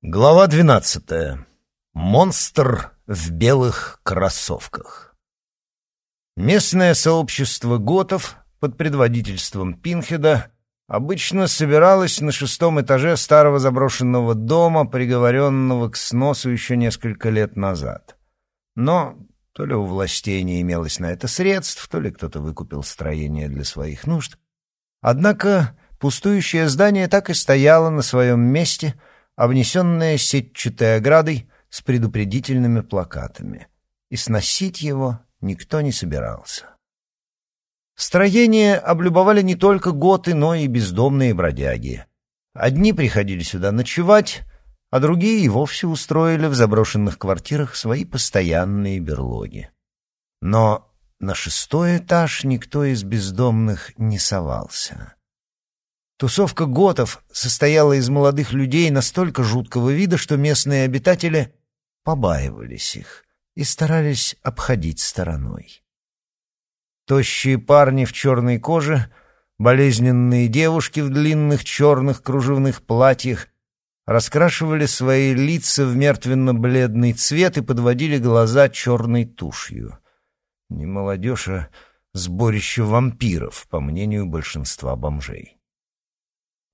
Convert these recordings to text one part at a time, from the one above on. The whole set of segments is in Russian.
Глава двенадцатая. Монстр в белых кроссовках. Местное сообщество готов под предводительством Пинхеда обычно собиралось на шестом этаже старого заброшенного дома, приговоренного к сносу еще несколько лет назад. Но то ли у властей не имелось на это средств, то ли кто-то выкупил строение для своих нужд. Однако пустующее здание так и стояло на своем месте — обнесенное сетчатой оградой с предупредительными плакатами, и сносить его никто не собирался. Строение облюбовали не только готы, но и бездомные бродяги. Одни приходили сюда ночевать, а другие и вовсе устроили в заброшенных квартирах свои постоянные берлоги. Но на шестой этаж никто из бездомных не совался. Тусовка готов состояла из молодых людей настолько жуткого вида, что местные обитатели побаивались их и старались обходить стороной. Тощие парни в черной коже, болезненные девушки в длинных черных кружевных платьях раскрашивали свои лица в мертвенно-бледный цвет и подводили глаза черной тушью. Не молодежь, а сборище вампиров, по мнению большинства бомжей.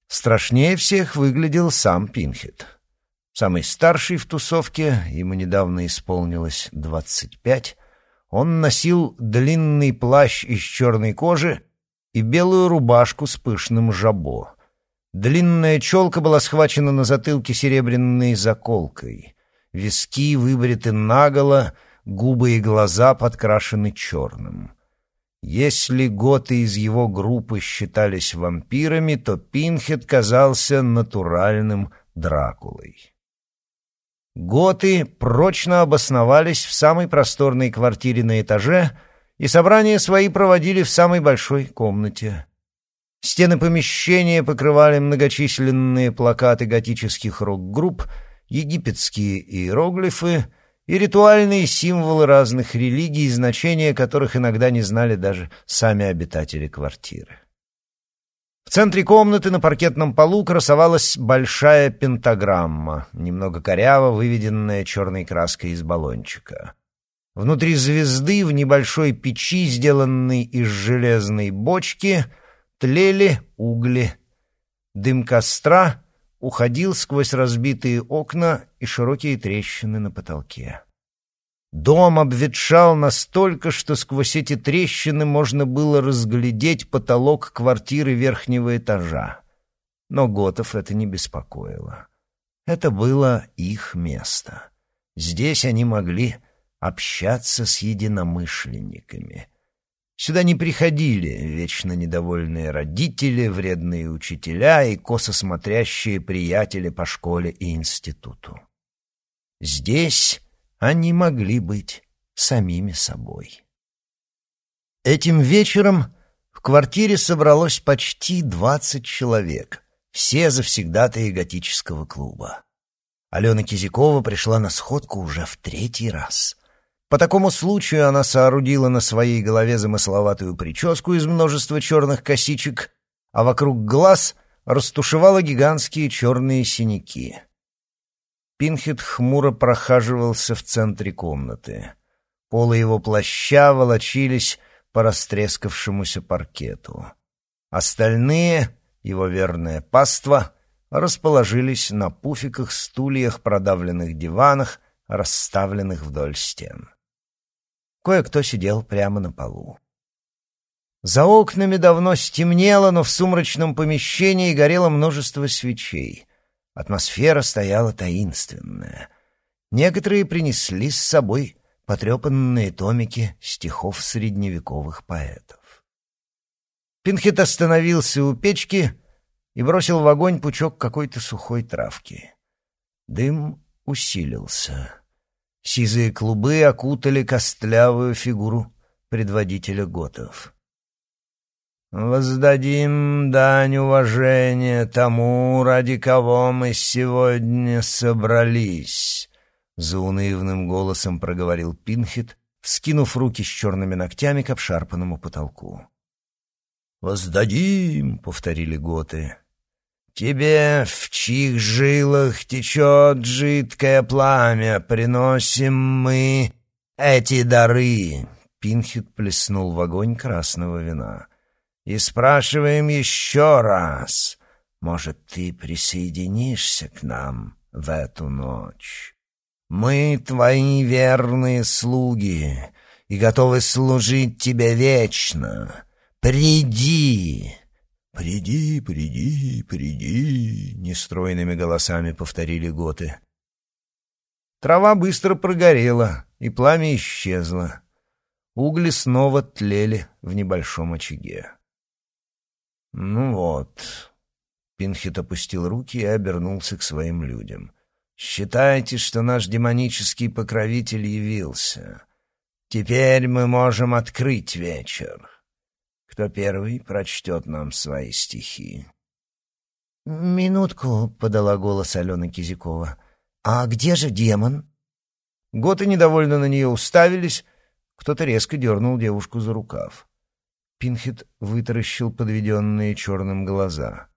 Страшнее всех выглядел сам Пинхет. Самый старший в тусовке, ему недавно исполнилось двадцать пять, он носил длинный плащ из черной кожи и белую рубашку с пышным жабо. Длинная челка была схвачена на затылке серебряной заколкой. Виски выбриты наголо, губы и глаза подкрашены черным. Если готы из его группы считались вампирами, то Пинхет казался натуральным Дракулой. Готы прочно обосновались в самой просторной квартире на этаже, и собрания свои проводили в самой большой комнате. Стены помещения покрывали многочисленные плакаты готических рок-групп, египетские иероглифы — и ритуальные символы разных религий, значения которых иногда не знали даже сами обитатели квартиры. В центре комнаты на паркетном полу красовалась большая пентаграмма, немного коряво выведенная черной краской из баллончика. Внутри звезды в небольшой печи, сделанной из железной бочки, тлели угли. Дым костра уходил сквозь разбитые окна и широкие трещины на потолке. Дом обветшал настолько, что сквозь эти трещины можно было разглядеть потолок квартиры верхнего этажа. Но Готов это не беспокоило. Это было их место. Здесь они могли общаться с единомышленниками — Сюда не приходили вечно недовольные родители, вредные учителя и косо смотрящие приятели по школе и институту. Здесь они могли быть самими собой. Этим вечером в квартире собралось почти двадцать человек, все завсегдатые готического клуба. Алена Кизякова пришла на сходку уже в третий раз — по такому случаю она соорудила на своей голове замысловатую прическу из множества черных косичек, а вокруг глаз растушевала гигантские черные синяки. Пинхет хмуро прохаживался в центре комнаты. Полы его плаща волочились по растрескавшемуся паркету. Остальные, его верное паство, расположились на пуфиках, стульях, продавленных диванах, расставленных вдоль стен. Кое-кто сидел прямо на полу. За окнами давно стемнело, но в сумрачном помещении горело множество свечей. Атмосфера стояла таинственная. Некоторые принесли с собой потрепанные томики стихов средневековых поэтов. Пинхет остановился у печки и бросил в огонь пучок какой-то сухой травки. Дым усилился. Сизые клубы окутали костлявую фигуру предводителя готов. «Воздадим дань уважения тому, ради кого мы сегодня собрались», — заунывным голосом проговорил Пинхет, вскинув руки с черными ногтями к обшарпанному потолку. «Воздадим», — повторили готы. Тебе, в чьих жилах течет жидкое пламя, приносим мы эти дары. Пинхет плеснул в огонь красного вина. И спрашиваем еще раз, может, ты присоединишься к нам в эту ночь? Мы твои верные слуги и готовы служить тебе вечно. Приди!» «Приди, приди, приди!» — нестройными голосами повторили готы. Трава быстро прогорела, и пламя исчезло. Угли снова тлели в небольшом очаге. «Ну вот», Пинхет опустил руки и обернулся к своим людям. «Считайте, что наш демонический покровитель явился. Теперь мы можем открыть вечер. Кто первый прочтет нам свои стихи?» «Минутку», — подала голос Алена Кизякова. «А где же демон?» Готы недовольно на нее уставились. Кто-то резко дернул девушку за рукав. Пинхет вытаращил подведенные черным глаза.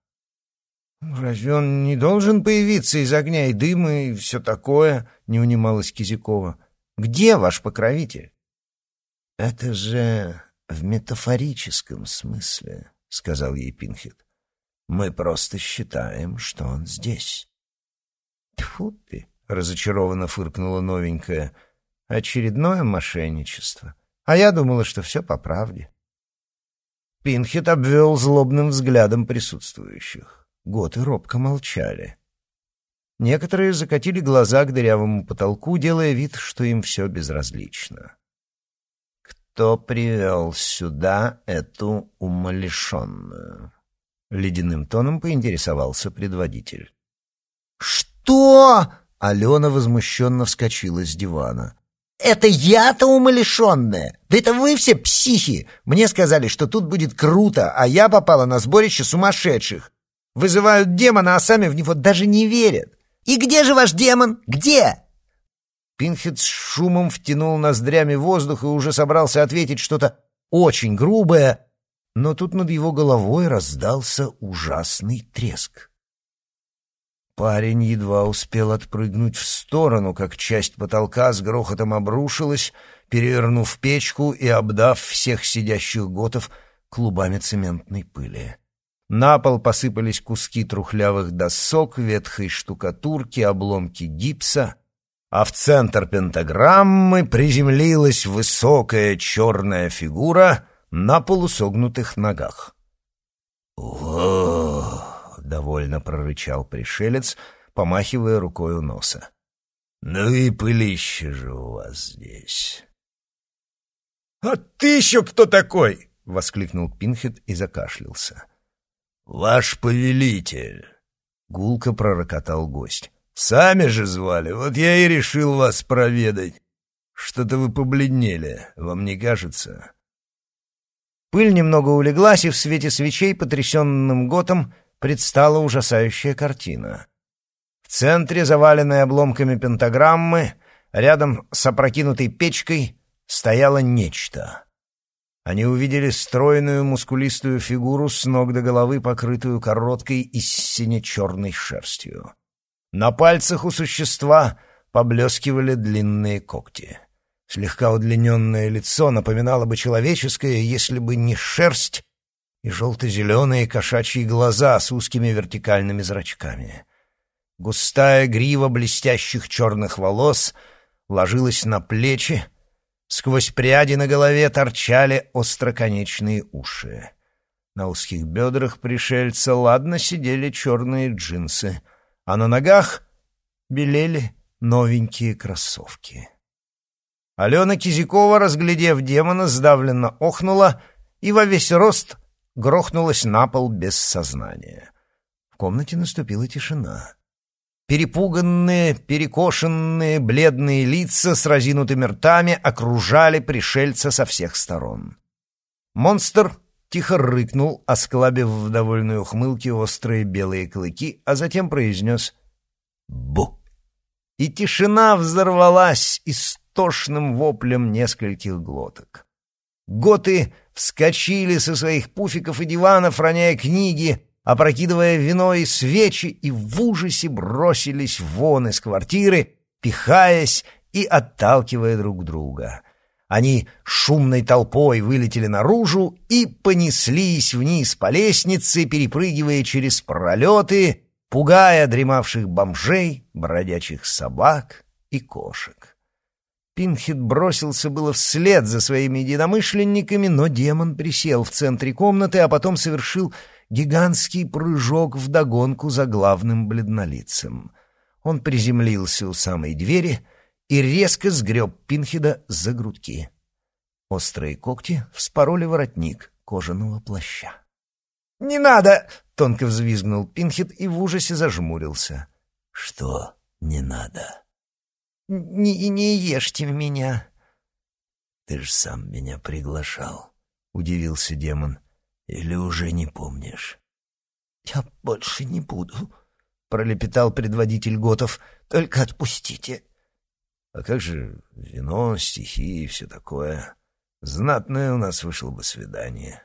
«Разве он не должен появиться из огня и дыма и все такое?» — не унималась Кизякова. «Где ваш покровитель?» «Это же в метафорическом смысле», — сказал ей Пинхет. «Мы просто считаем, что он здесь». «Тьфу ты!» — разочарованно фыркнула новенькая. «Очередное мошенничество. А я думала, что все по правде». Пинхет обвел злобным взглядом присутствующих. Готы робко молчали. Некоторые закатили глаза к дырявому потолку, делая вид, что им все безразлично. «Кто привел сюда эту умалишенную?» Ледяным тоном поинтересовался предводитель. «Что?» — Алена возмущенно вскочила с дивана. «Это я-то умалишенная! Да это вы все психи! Мне сказали, что тут будет круто, а я попала на сборище сумасшедших. Вызывают демона, а сами в него даже не верят. И где же ваш демон? Где?» Пинхет с шумом втянул ноздрями воздух и уже собрался ответить что-то очень грубое, но тут над его головой раздался ужасный треск. Парень едва успел отпрыгнуть в сторону, как часть потолка с грохотом обрушилась, перевернув печку и обдав всех сидящих готов клубами цементной пыли. На пол посыпались куски трухлявых досок, ветхой штукатурки, обломки гипса, а в центр пентаграммы приземлилась высокая черная фигура на полусогнутых ногах. «О!» — довольно прорычал пришелец, помахивая рукой у носа. «Ну и пылище же у вас здесь!» «А ты еще кто такой?» — воскликнул Пинхет и закашлялся. «Ваш повелитель!» — гулко пророкотал гость. «Сами же звали, вот я и решил вас проведать. Что-то вы побледнели, вам не кажется?» Пыль немного улеглась, и в свете свечей, потрясенным готом, предстала ужасающая картина. В центре, заваленной обломками пентаграммы, рядом с опрокинутой печкой, стояло нечто — они увидели стройную мускулистую фигуру с ног до головы, покрытую короткой и сине-черной шерстью. На пальцах у существа поблескивали длинные когти. Слегка удлиненное лицо напоминало бы человеческое, если бы не шерсть и желто-зеленые кошачьи глаза с узкими вертикальными зрачками. Густая грива блестящих черных волос ложилась на плечи, Сквозь пряди на голове торчали остроконечные уши. На узких бедрах пришельца ладно сидели черные джинсы, а на ногах белели новенькие кроссовки. Алена Кизякова, разглядев демона, сдавленно охнула и во весь рост грохнулась на пол без сознания. В комнате наступила тишина. Перепуганные, перекошенные, бледные лица с разинутыми ртами окружали пришельца со всех сторон. Монстр тихо рыкнул, осклабив в довольной ухмылке острые белые клыки, а затем произнес «Бу!». И тишина взорвалась истошным воплем нескольких глоток. Готы вскочили со своих пуфиков и диванов, роняя книги, опрокидывая вино и свечи, и в ужасе бросились вон из квартиры, пихаясь и отталкивая друг друга. Они шумной толпой вылетели наружу и понеслись вниз по лестнице, перепрыгивая через пролеты, пугая дремавших бомжей, бродячих собак и кошек. Пинхет бросился было вслед за своими единомышленниками, но демон присел в центре комнаты, а потом совершил гигантский прыжок вдогонку за главным бледнолицем. Он приземлился у самой двери и резко сгреб Пинхеда за грудки. Острые когти вспороли воротник кожаного плаща. «Не надо!» — тонко взвизгнул Пинхед и в ужасе зажмурился. «Что не надо?» «Не, не ешьте меня!» «Ты ж сам меня приглашал», — удивился демон. «Или уже не помнишь?» «Я больше не буду», — пролепетал предводитель Готов. «Только отпустите». «А как же вино, стихи и все такое? Знатное у нас вышло бы свидание».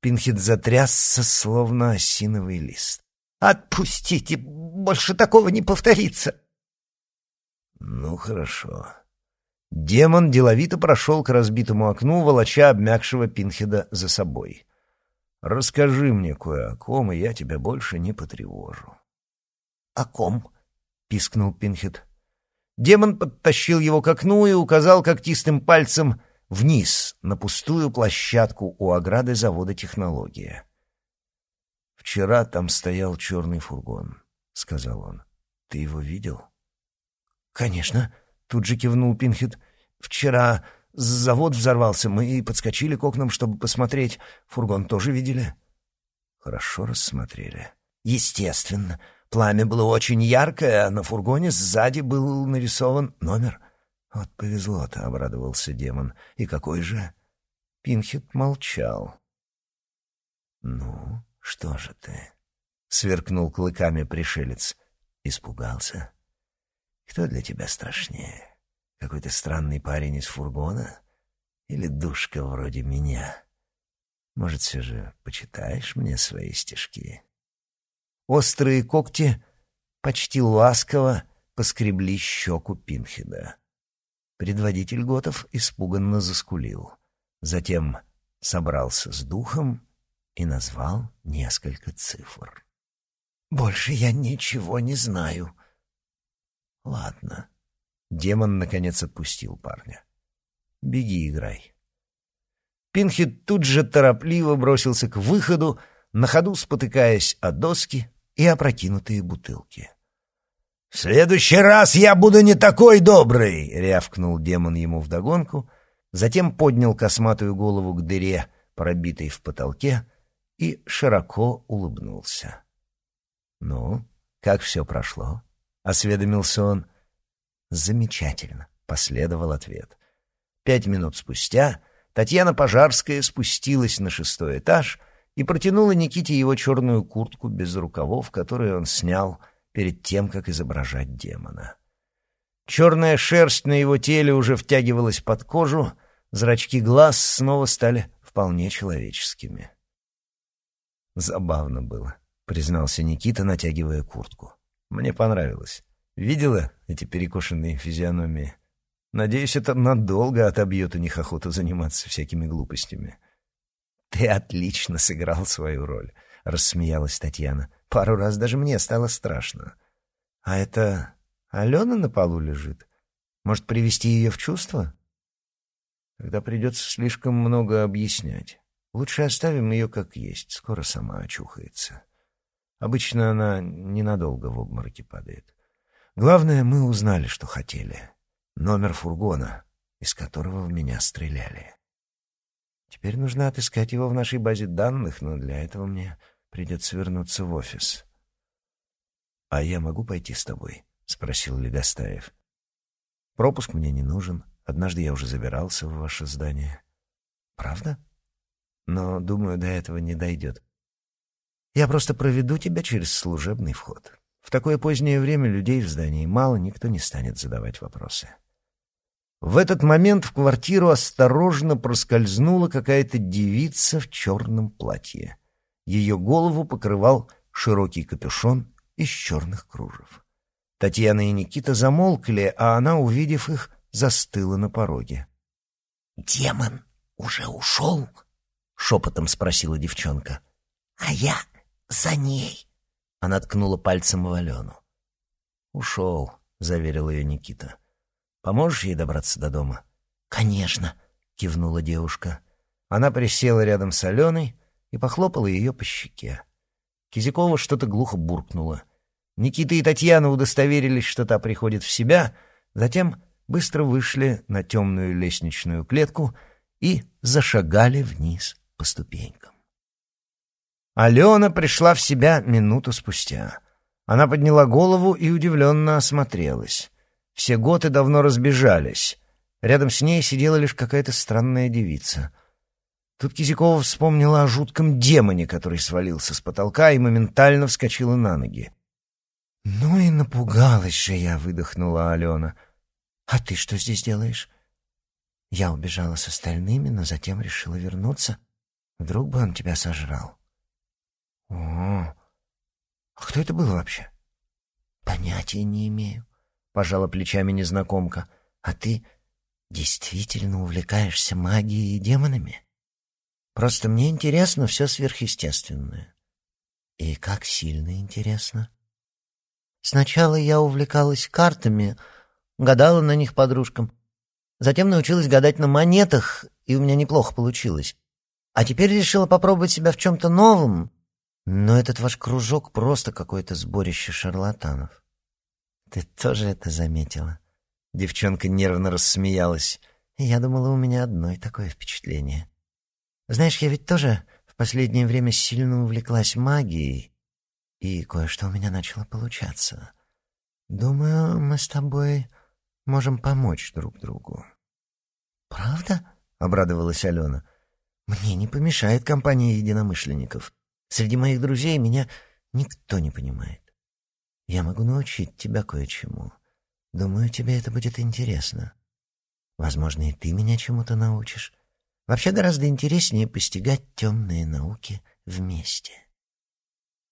Пинхет затрясся, словно осиновый лист. «Отпустите! Больше такого не повторится!» «Ну, хорошо». Демон деловито прошел к разбитому окну, волоча обмякшего Пинхеда за собой. «Расскажи мне кое о ком, и я тебя больше не потревожу». «О ком?» — пискнул Пинхед. Демон подтащил его к окну и указал когтистым пальцем вниз, на пустую площадку у ограды завода «Технология». «Вчера там стоял черный фургон», — сказал он. «Ты его видел?» «Конечно», — тут же кивнул Пинхет. «Вчера завод взорвался, мы и подскочили к окнам, чтобы посмотреть. Фургон тоже видели?» «Хорошо рассмотрели». «Естественно. Пламя было очень яркое, а на фургоне сзади был нарисован номер». «Вот повезло-то», — обрадовался демон. «И какой же?» Пинхет молчал. «Ну, что же ты?» — сверкнул клыками пришелец. «Испугался? Кто для тебя страшнее? Какой-то странный парень из фургона? Или душка вроде меня? Может, все же почитаешь мне свои стишки?» Острые когти почти ласково поскребли щеку Пинхеда. Предводитель Готов испуганно заскулил. Затем собрался с духом и назвал несколько цифр. «Больше я ничего не знаю». «Ладно». Демон, наконец, отпустил парня. «Беги, играй». Пинхет тут же торопливо бросился к выходу, на ходу спотыкаясь о доски и опрокинутые бутылки. «В следующий раз я буду не такой добрый!» — рявкнул демон ему вдогонку, затем поднял косматую голову к дыре, пробитой в потолке, и широко улыбнулся. «Ну, как все прошло?» — осведомился он. «Замечательно», — последовал ответ. Пять минут спустя Татьяна Пожарская спустилась на шестой этаж и протянула Никите его черную куртку без рукавов, которую он снял — перед тем, как изображать демона. Черная шерсть на его теле уже втягивалась под кожу, зрачки глаз снова стали вполне человеческими. «Забавно было», — признался Никита, натягивая куртку. «Мне понравилось. Видела эти перекошенные физиономии? Надеюсь, это надолго отобьет у них охоту заниматься всякими глупостями». «Ты отлично сыграл свою роль», — рассмеялась Татьяна. Пару раз даже мне стало страшно. А это Алена на полу лежит? Может, привести ее в чувство? Когда придется слишком много объяснять. Лучше оставим ее как есть, скоро сама очухается. Обычно она ненадолго в обмороке падает. Главное, мы узнали, что хотели. Номер фургона, из которого в меня стреляли. Теперь нужно отыскать его в нашей базе данных, но для этого мне Придется вернуться в офис. — А я могу пойти с тобой? — спросил Легостаев. — Пропуск мне не нужен. Однажды я уже забирался в ваше здание. — Правда? Но, думаю, до этого не дойдет. Я просто проведу тебя через служебный вход. В такое позднее время людей в здании мало, никто не станет задавать вопросы. В этот момент в квартиру осторожно проскользнула какая-то девица в черном платье. Ее голову покрывал широкий капюшон из черных кружев. Татьяна и Никита замолкли, а она, увидев их, застыла на пороге. «Демон уже ушел?» — шепотом спросила девчонка. «А я за ней!» Она ткнула пальцем в Алену. «Ушел», — заверил ее Никита. «Поможешь ей добраться до дома?» «Конечно», — кивнула девушка. Она присела рядом с Аленой и похлопала ее по щеке. Кизякова что-то глухо буркнула. Никита и Татьяна удостоверились, что та приходит в себя, затем быстро вышли на темную лестничную клетку и зашагали вниз по ступенькам. Алена пришла в себя минуту спустя. Она подняла голову и удивленно осмотрелась. Все готы давно разбежались. Рядом с ней сидела лишь какая-то странная девица. Тут Кизякова вспомнила о жутком демоне, который свалился с потолка и моментально вскочила на ноги. «Ну и напугалась же я», — выдохнула Алена. «А ты что здесь делаешь?» Я убежала с остальными, но затем решила вернуться. Вдруг бы он тебя сожрал. «О, а кто это был вообще?» «Понятия не имею», — пожала плечами незнакомка. «А ты действительно увлекаешься магией и демонами?» «Просто мне интересно все сверхъестественное». «И как сильно интересно?» Сначала я увлекалась картами, гадала на них подружкам. Затем научилась гадать на монетах, и у меня неплохо получилось. А теперь решила попробовать себя в чем-то новом. Но этот ваш кружок просто какое-то сборище шарлатанов. Ты тоже это заметила? Девчонка нервно рассмеялась. Я думала, у меня одно и такое впечатление. Знаешь, я ведь тоже в последнее время сильно увлеклась магией и кое-что у меня начало получаться. Думаю, мы с тобой можем помочь друг другу. Правда? обрадовалась Алена. Мне не помешает компания единомышленников. Среди моих друзей меня никто не понимает. Я могу научить тебя кое-чему. Думаю, тебе это будет интересно. Возможно, и ты меня чему-то научишь. Вообще гораздо интереснее постигать темные науки вместе.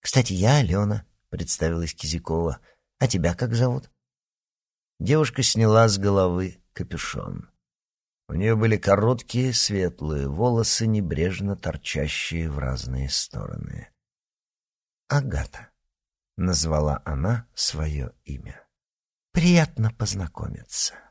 «Кстати, я Алена», — представилась Кизякова. «А тебя как зовут?» Девушка сняла с головы капюшон. У нее были короткие светлые волосы, небрежно торчащие в разные стороны. «Агата», — назвала она свое имя. «Приятно познакомиться».